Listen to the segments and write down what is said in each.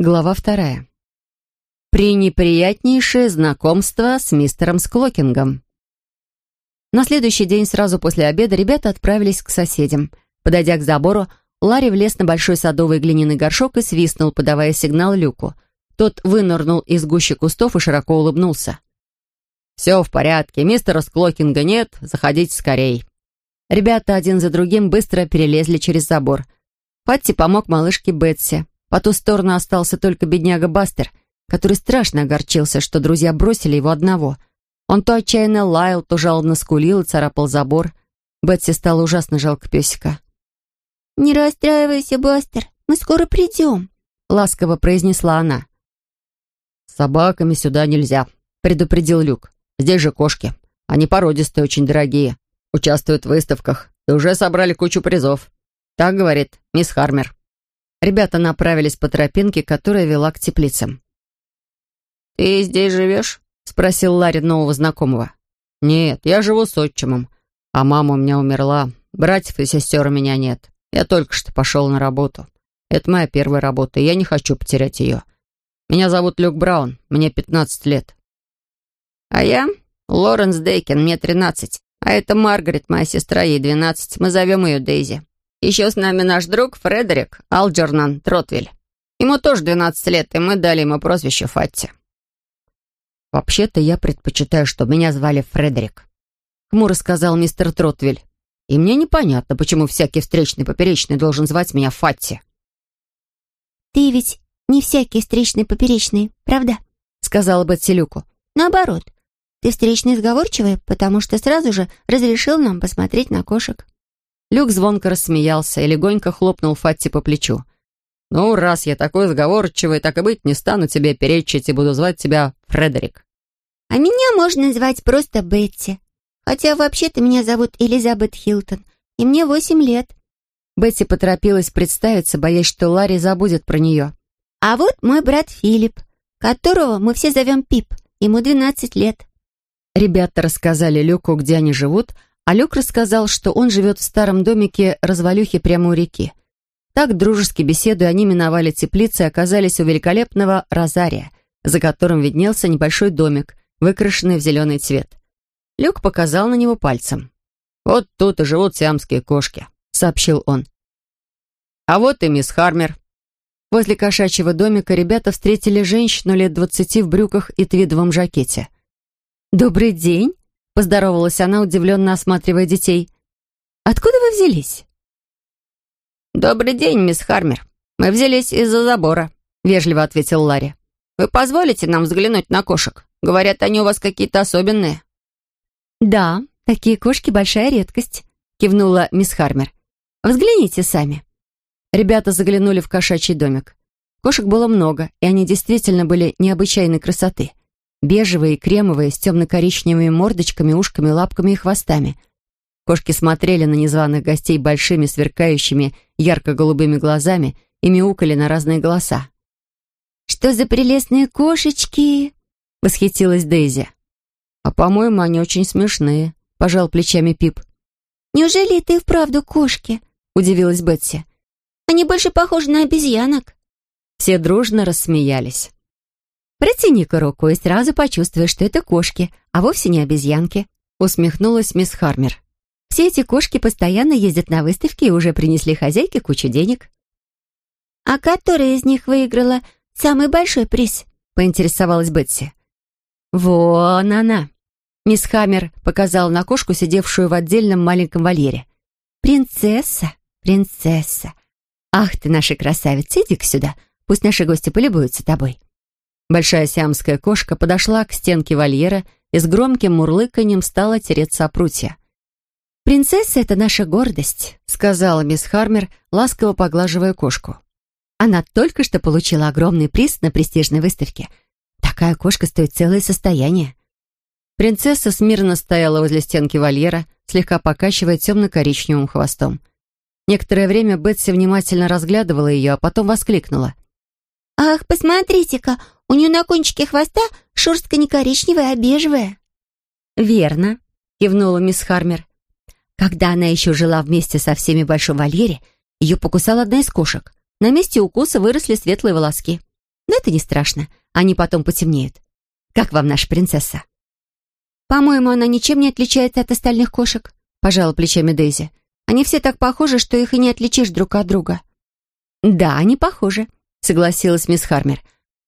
Глава вторая. Пренеприятнейшее знакомство с мистером Склокингом. На следующий день, сразу после обеда, ребята отправились к соседям. Подойдя к забору, Ларри влез на большой садовый глиняный горшок и свистнул, подавая сигнал Люку. Тот вынырнул из гущи кустов и широко улыбнулся. «Все в порядке, мистера Склокинга нет, заходите скорей». Ребята один за другим быстро перелезли через забор. Патти помог малышке Бетси. По ту сторону остался только бедняга Бастер, который страшно огорчился, что друзья бросили его одного. Он то отчаянно лаял, то жалобно скулил и царапал забор. Бетси стало ужасно жалко песика. «Не расстраивайся, Бастер, мы скоро придем», — ласково произнесла она. «С собаками сюда нельзя», — предупредил Люк. «Здесь же кошки. Они породистые, очень дорогие. Участвуют в выставках и уже собрали кучу призов. Так говорит мисс Хармер». Ребята направились по тропинке, которая вела к теплицам. «Ты здесь живешь?» — спросил Ларри нового знакомого. «Нет, я живу с отчимом, а мама у меня умерла. Братьев и сестер у меня нет. Я только что пошел на работу. Это моя первая работа, и я не хочу потерять ее. Меня зовут Люк Браун, мне 15 лет». «А я Лоренс Дейкин, мне 13. А это Маргарет, моя сестра, ей 12. Мы зовем ее Дейзи. Еще с нами наш друг Фредерик Алджернан Тротвиль. Ему тоже 12 лет, и мы дали ему прозвище Фатти. «Вообще-то я предпочитаю, чтобы меня звали Фредерик», — хмуро сказал мистер Тротвиль. «И мне непонятно, почему всякий встречный поперечный должен звать меня Фатти». «Ты ведь не всякий встречный поперечный, правда?» — сказала Бетси Люку. «Наоборот, ты встречный сговорчивый, потому что сразу же разрешил нам посмотреть на кошек». Люк звонко рассмеялся и легонько хлопнул Фатти по плечу. «Ну, раз я такой сговорчивый, так и быть, не стану тебе перечить и буду звать тебя Фредерик». «А меня можно звать просто Бетти. Хотя вообще-то меня зовут Элизабет Хилтон, и мне восемь лет». Бетти поторопилась представиться, боясь, что Ларри забудет про нее. «А вот мой брат Филипп, которого мы все зовем Пип. Ему двенадцать лет». Ребята рассказали Люку, где они живут, а Люк рассказал, что он живет в старом домике развалюхи прямо у реки. Так, дружески беседуя, они миновали теплицы и оказались у великолепного розария, за которым виднелся небольшой домик, выкрашенный в зеленый цвет. Люк показал на него пальцем. «Вот тут и живут сиамские кошки», — сообщил он. «А вот и мисс Хармер». Возле кошачьего домика ребята встретили женщину лет двадцати в брюках и твидовом жакете. «Добрый день!» Поздоровалась она, удивленно осматривая детей. «Откуда вы взялись?» «Добрый день, мисс Хармер. Мы взялись из-за забора», — вежливо ответил Ларри. «Вы позволите нам взглянуть на кошек? Говорят, они у вас какие-то особенные». «Да, такие кошки — большая редкость», — кивнула мисс Хармер. «Взгляните сами». Ребята заглянули в кошачий домик. Кошек было много, и они действительно были необычайной красоты — бежевые и кремовые, с темно-коричневыми мордочками, ушками, лапками и хвостами. Кошки смотрели на незваных гостей большими, сверкающими, ярко-голубыми глазами и мяукали на разные голоса. «Что за прелестные кошечки!» — восхитилась Дейзи. «А, по-моему, они очень смешные», — пожал плечами Пип. «Неужели и вправду кошки?» — удивилась Бетси. «Они больше похожи на обезьянок». Все дружно рассмеялись. «Протяни-ка руку и сразу почувствуешь, что это кошки, а вовсе не обезьянки», — усмехнулась мисс Хармер. «Все эти кошки постоянно ездят на выставки и уже принесли хозяйке кучу денег». «А которая из них выиграла самый большой приз?» — поинтересовалась Бетси. «Вон она!» Мисс Хаммер показала на кошку, сидевшую в отдельном маленьком вольере. «Принцесса, принцесса! Ах ты, наша красавица, иди-ка сюда, пусть наши гости полюбуются тобой». Большая сиамская кошка подошла к стенке вольера и с громким мурлыканьем стала тереться о прутья. «Принцесса — это наша гордость», — сказала мисс Хармер, ласково поглаживая кошку. «Она только что получила огромный приз на престижной выставке. Такая кошка стоит целое состояние». Принцесса смирно стояла возле стенки вольера, слегка покачивая темно-коричневым хвостом. Некоторое время Бетси внимательно разглядывала ее, а потом воскликнула. «Ах, посмотрите-ка, у нее на кончике хвоста шерстка не коричневая, а бежевая». «Верно», — кивнула мисс Хармер. «Когда она еще жила вместе со всеми в большом вольере, ее покусала одна из кошек. На месте укуса выросли светлые волоски. Но это не страшно. Они потом потемнеют. Как вам наша принцесса?» «По-моему, она ничем не отличается от остальных кошек», — пожала плечами Дейзи. «Они все так похожи, что их и не отличишь друг от друга». «Да, они похожи», — согласилась мисс Хармер.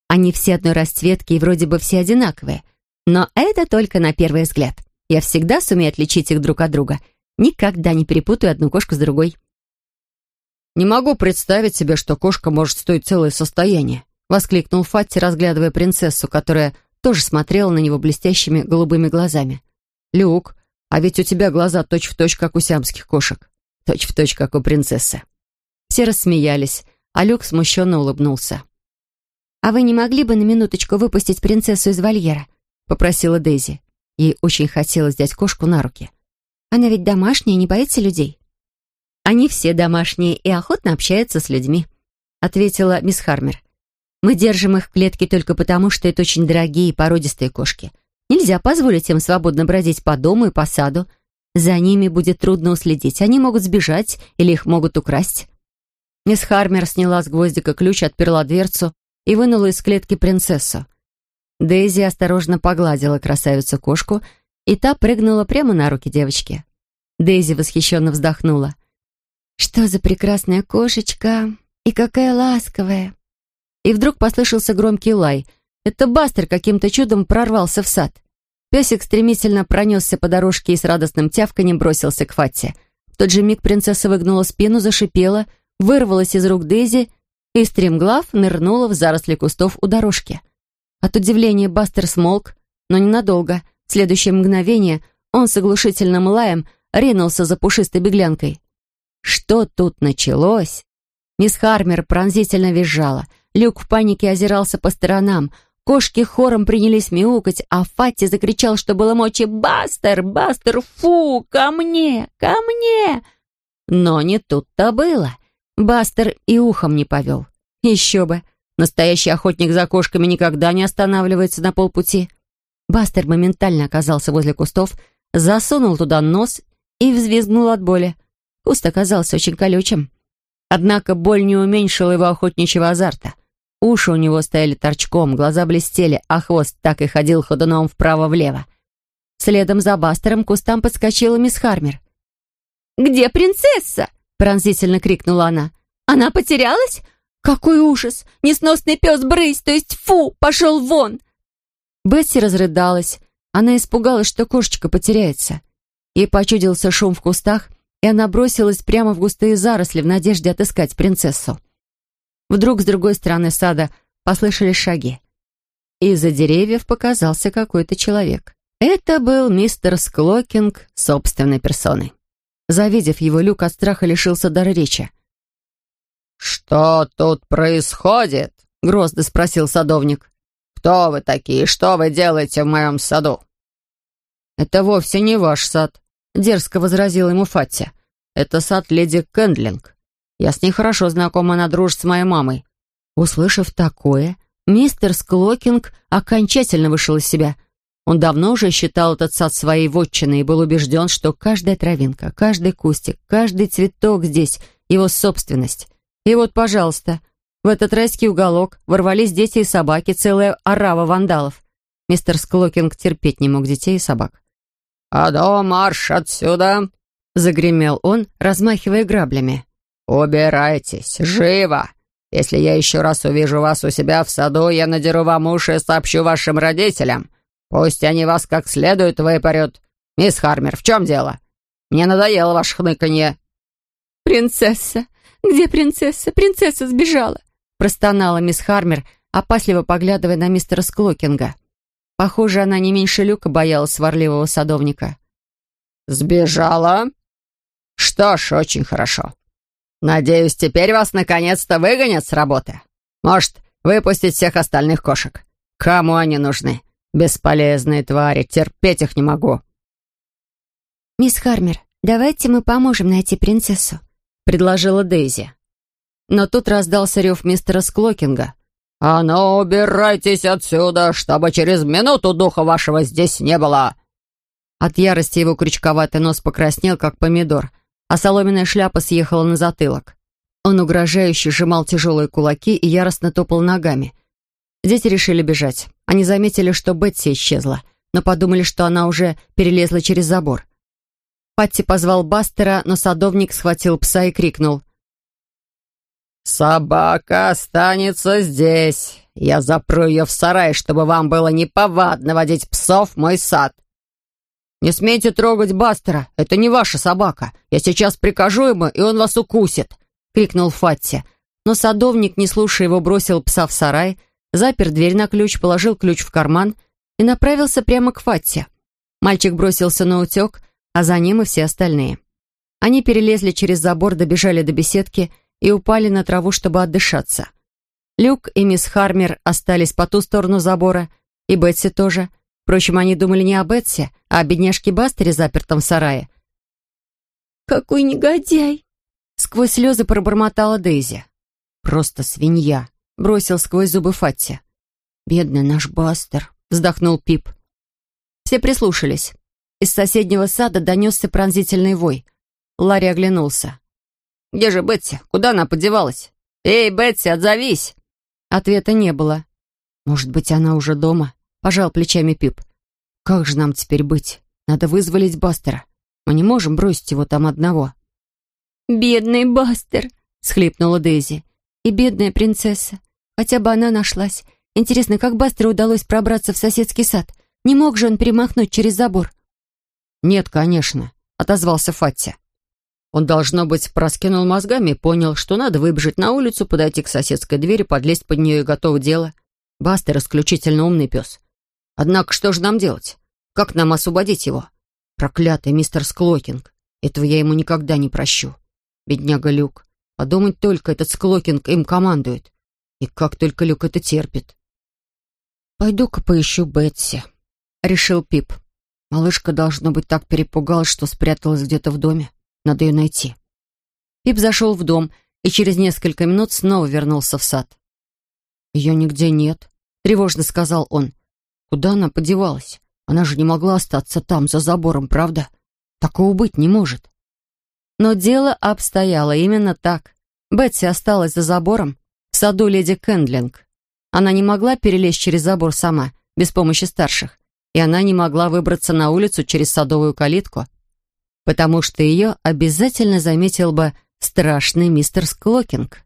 «Они все одной расцветки и вроде бы все одинаковые. Но это только на первый взгляд. Я всегда сумею отличить их друг от друга. Никогда не перепутаю одну кошку с другой». «Не могу представить себе, что кошка может стоить целое состояние», — воскликнул Фатти, разглядывая принцессу, которая тоже смотрела на него блестящими голубыми глазами. «Люк, а ведь у тебя глаза точь-в-точь, точь, как у сиамских кошек. Точь-в-точь, точь, как у принцессы». Все рассмеялись, а Люк смущенно улыбнулся. «А вы не могли бы на минуточку выпустить принцессу из вольера?» — попросила Дейзи. Ей очень хотелось взять кошку на руки. «Она ведь домашняя, не боится людей». «Они все домашние и охотно общаются с людьми», — ответила мисс Хармер. «Мы держим их в клетке только потому, что это очень дорогие и породистые кошки. Нельзя позволить им свободно бродить по дому и по саду. За ними будет трудно уследить. Они могут сбежать или их могут украсть». Мисс Хармер сняла с гвоздика ключ, отперла дверцу и вынула из клетки принцессу. Дейзи осторожно погладила красавицу-кошку, и та прыгнула прямо на руки девочки. Дейзи восхищенно вздохнула. «Что за прекрасная кошечка! И какая ласковая!» И вдруг послышался громкий лай. Это Бастер каким-то чудом прорвался в сад. Песик стремительно пронесся по дорожке и с радостным тявканем бросился к Фатте. В тот же миг принцесса выгнула спину, зашипела, вырвалась из рук Дейзи и, стремглав, нырнула в заросли кустов у дорожки. От удивления Бастер смолк, но ненадолго. В следующее мгновение он с оглушительным лаем ринулся за пушистой беглянкой. Что тут началось? Мисс Хармер пронзительно визжала. Люк в панике озирался по сторонам. Кошки хором принялись мяукать, а Фатти закричал, что было мочи «Бастер! Бастер! Фу! Ко мне! Ко мне!» Но не тут-то было. Бастер и ухом не повел. Еще бы. Настоящий охотник за кошками никогда не останавливается на полпути. Бастер моментально оказался возле кустов, засунул туда нос и взвизгнул от боли. Куст оказался очень колючим. Однако боль не уменьшила его охотничьего азарта. Уши у него стояли торчком, глаза блестели, а хвост так и ходил ходуном вправо-влево. Следом за Бастером к кустам подскочила мисс Хармер. «Где принцесса?» — пронзительно крикнула она. «Она потерялась? Какой ужас! Несносный пес брысь, то есть фу, пошел вон!» Бетси разрыдалась. Она испугалась, что кошечка потеряется. Ей почудился шум в кустах, и она бросилась прямо в густые заросли в надежде отыскать принцессу. Вдруг с другой стороны сада послышались шаги. Из-за деревьев показался какой-то человек. Это был мистер Склокинг собственной персоной. Завидев его, Люк от страха лишился дара речи. «Что тут происходит?» — грозно спросил садовник. «Кто вы такие? Что вы делаете в моем саду?» «Это вовсе не ваш сад», дерзко возразил ему Фатти. «Это сад леди Кэндлинг. Я с ней хорошо знакома, она дружит с моей мамой». Услышав такое, мистер Склокинг окончательно вышел из себя. Он давно уже считал этот сад своей вотчиной и был убежден, что каждая травинка, каждый кустик, каждый цветок здесь — его собственность. И вот, пожалуйста, в этот райский уголок ворвались дети и собаки, целая орава вандалов. Мистер Склокинг терпеть не мог детей и собак. «Адо, марш отсюда!» — загремел он, размахивая граблями. «Убирайтесь! Живо! Если я еще раз увижу вас у себя в саду, я надеру вам уши и сообщу вашим родителям. Пусть они вас как следует выпарют. Мисс Хармер, в чем дело? Мне надоело ваше хныканье». «Принцесса! Где принцесса? Принцесса сбежала!» простонала мисс Хармер, опасливо поглядывая на мистера Склокинга. Похоже, она не меньше Люка боялась сварливого садовника. «Сбежала? Что ж, очень хорошо. Надеюсь, теперь вас наконец-то выгонят с работы. Может, выпустить всех остальных кошек? Кому они нужны? Бесполезные твари, терпеть их не могу». «Мисс Хармер, давайте мы поможем найти принцессу», — предложила Дейзи. Но тут раздался рев мистера Склокинга — «А ну, убирайтесь отсюда, чтобы через минуту духа вашего здесь не было!» От ярости его крючковатый нос покраснел, как помидор, а соломенная шляпа съехала на затылок. Он угрожающе сжимал тяжелые кулаки и яростно топал ногами. Дети решили бежать. Они заметили, что Бетси исчезла, но подумали, что она уже перелезла через забор. Патти позвал Бастера, но садовник схватил пса и крикнул. «Собака останется здесь. Я запру ее в сарай, чтобы вам было неповадно водить псов в мой сад». «Не смейте трогать Бастера, это не ваша собака. Я сейчас прикажу ему, и он вас укусит», — крикнул Фатти. Но садовник, не слушая его, бросил пса в сарай, запер дверь на ключ, положил ключ в карман и направился прямо к Фатти. Мальчик бросился на утек, а за ним и все остальные. Они перелезли через забор, добежали до беседки и упали на траву, чтобы отдышаться. Люк и мисс Хармер остались по ту сторону забора, и Бетси тоже. Впрочем, они думали не о Бетси, а о бедняжке Бастере, запертом в сарае. «Какой негодяй!» Сквозь слезы пробормотала Дейзи. «Просто свинья!» — бросил сквозь зубы Фатти. «Бедный наш Бастер!» — вздохнул Пип. Все прислушались. Из соседнего сада донесся пронзительный вой. Ларри оглянулся. «Где же Бетси? Куда она подевалась? Эй, Бетси, отзовись!» Ответа не было. «Может быть, она уже дома?» — пожал плечами Пип. «Как же нам теперь быть? Надо вызволить Бастера. Мы не можем бросить его там одного». «Бедный Бастер!» — схлипнула Дейзи. «И бедная принцесса. Хотя бы она нашлась. Интересно, как Бастеру удалось пробраться в соседский сад? Не мог же он перемахнуть через забор?» «Нет, конечно», — отозвался Фатти. Он, должно быть, проскинул мозгами и понял, что надо выбежать на улицу, подойти к соседской двери, подлезть под нее и готово дело. Бастер исключительно умный пес. Однако что же нам делать? Как нам освободить его? Проклятый мистер Склокинг. Этого я ему никогда не прощу. Бедняга Люк. Подумать только, этот Склокинг им командует. И как только Люк это терпит. «Пойду-ка поищу Бетси», — решил Пип. Малышка, должно быть, так перепугалась, что спряталась где-то в доме. Надо ее найти. Пип зашел в дом и через несколько минут снова вернулся в сад. «Ее нигде нет», — тревожно сказал он. «Куда она подевалась? Она же не могла остаться там, за забором, правда? Такого быть не может». Но дело обстояло именно так. Бетси осталась за забором в саду леди Кэндлинг. Она не могла перелезть через забор сама, без помощи старших, и она не могла выбраться на улицу через садовую калитку, потому что ее обязательно заметил бы страшный мистер Склокинг.